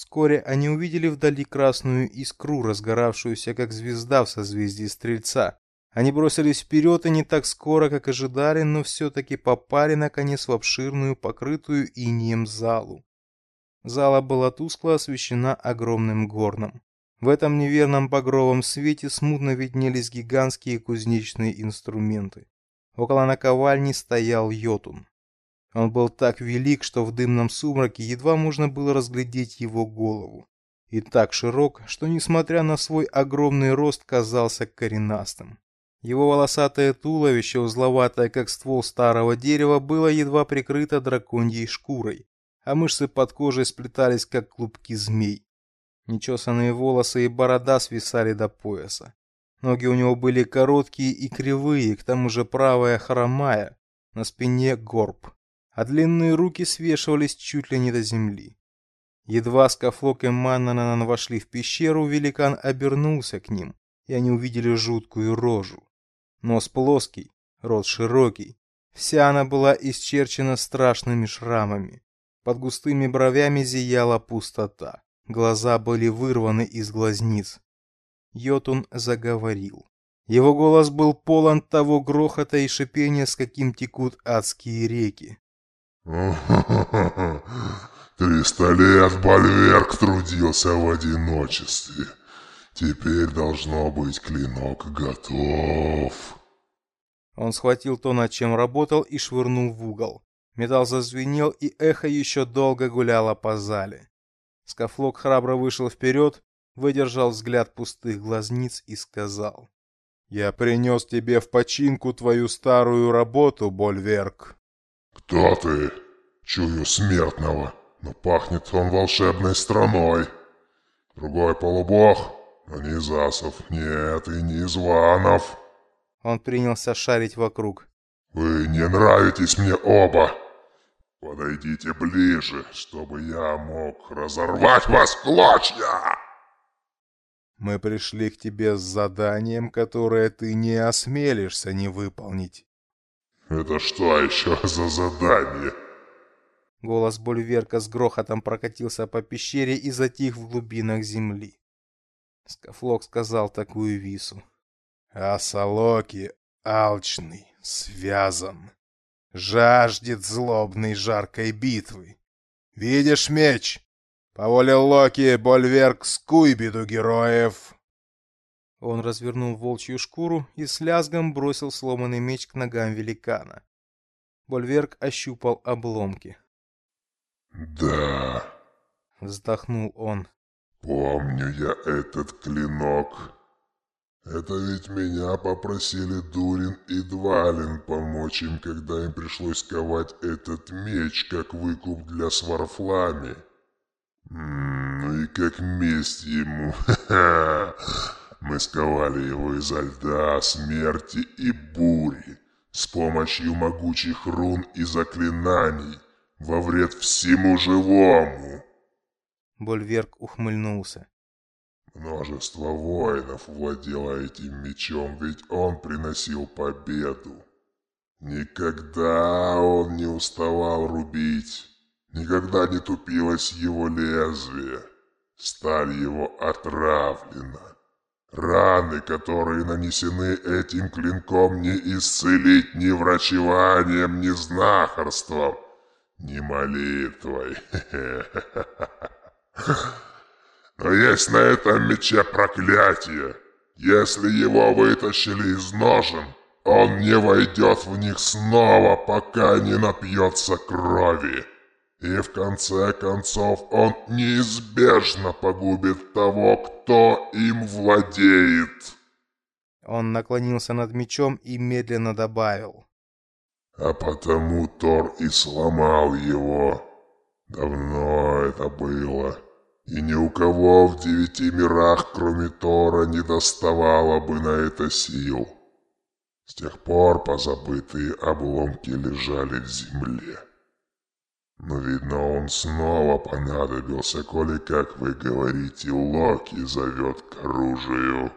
Вскоре они увидели вдали красную искру, разгоравшуюся, как звезда в созвездии Стрельца. Они бросились вперед и не так скоро, как ожидали, но все-таки попали, наконец, в обширную, покрытую инием залу. Зала была тускло освещена огромным горном. В этом неверном багровом свете смутно виднелись гигантские кузнечные инструменты. Около наковальни стоял Йотун. Он был так велик, что в дымном сумраке едва можно было разглядеть его голову. И так широк, что, несмотря на свой огромный рост, казался коренастым. Его волосатое туловище, узловатое, как ствол старого дерева, было едва прикрыто драконьей шкурой, а мышцы под кожей сплетались, как клубки змей. Нечесанные волосы и борода свисали до пояса. Ноги у него были короткие и кривые, к тому же правая хромая, на спине горб а длинные руки свешивались чуть ли не до земли. Едва Скафлок и Маннанан вошли в пещеру, великан обернулся к ним, и они увидели жуткую рожу. Нос плоский, рот широкий, вся она была исчерчена страшными шрамами. Под густыми бровями зияла пустота. Глаза были вырваны из глазниц. Йотун заговорил. Его голос был полон того грохота и шипения, с каким текут адские реки. Триста лет Бальверк трудился в одиночестве. Теперь должно быть клинок готов. Он схватил то, над чем работал, и швырнул в угол. Металл зазвенел, и эхо еще долго гуляло по зале. Скафлок храбро вышел вперед, выдержал взгляд пустых глазниц и сказал. «Я принес тебе в починку твою старую работу, Больверк. «Кто ты?» «Чую смертного, но пахнет он волшебной страной. Другой полубог, но не Засов, нет, и не Званов». Он принялся шарить вокруг. «Вы не нравитесь мне оба. Подойдите ближе, чтобы я мог разорвать вас в клочья!» «Мы пришли к тебе с заданием, которое ты не осмелишься не выполнить». «Это что еще за задание?» Голос Больверка с грохотом прокатился по пещере и затих в глубинах земли. Скафлок сказал такую вису. «А Салоки алчный, связан, жаждет злобной жаркой битвы. Видишь меч? По воле Локи Больверк скуй беду героев!» Он развернул волчью шкуру и с лязгом бросил сломанный меч к ногам великана. Больверк ощупал обломки. «Да...» — вздохнул он. «Помню я этот клинок. Это ведь меня попросили Дурин и Двалин помочь им, когда им пришлось ковать этот меч, как выкуп для Сварфлами. Ну и как месть ему, ха-ха!» Мы сковали его изо льда, смерти и бури с помощью могучих рун и заклинаний во вред всему живому. Больверк ухмыльнулся. Множество воинов владело этим мечом, ведь он приносил победу. Никогда он не уставал рубить, никогда не тупилось его лезвие. Сталь его отравлена. Раны, которые нанесены этим клинком, не исцелить ни врачеванием, ни знахарством, ни молитвой. Но есть на этом мече проклятие. Если его вытащили из ножен, он не войдет в них снова, пока не напьется крови. И в конце концов он неизбежно погубит того, кто им владеет. Он наклонился над мечом и медленно добавил. А потому Тор и сломал его. Давно это было. И ни у кого в девяти мирах, кроме Тора, не доставало бы на это сил. С тех пор позабытые обломки лежали в земле. Но, видно, он снова понадобился, коли, как вы говорите, Локи зовет к оружию.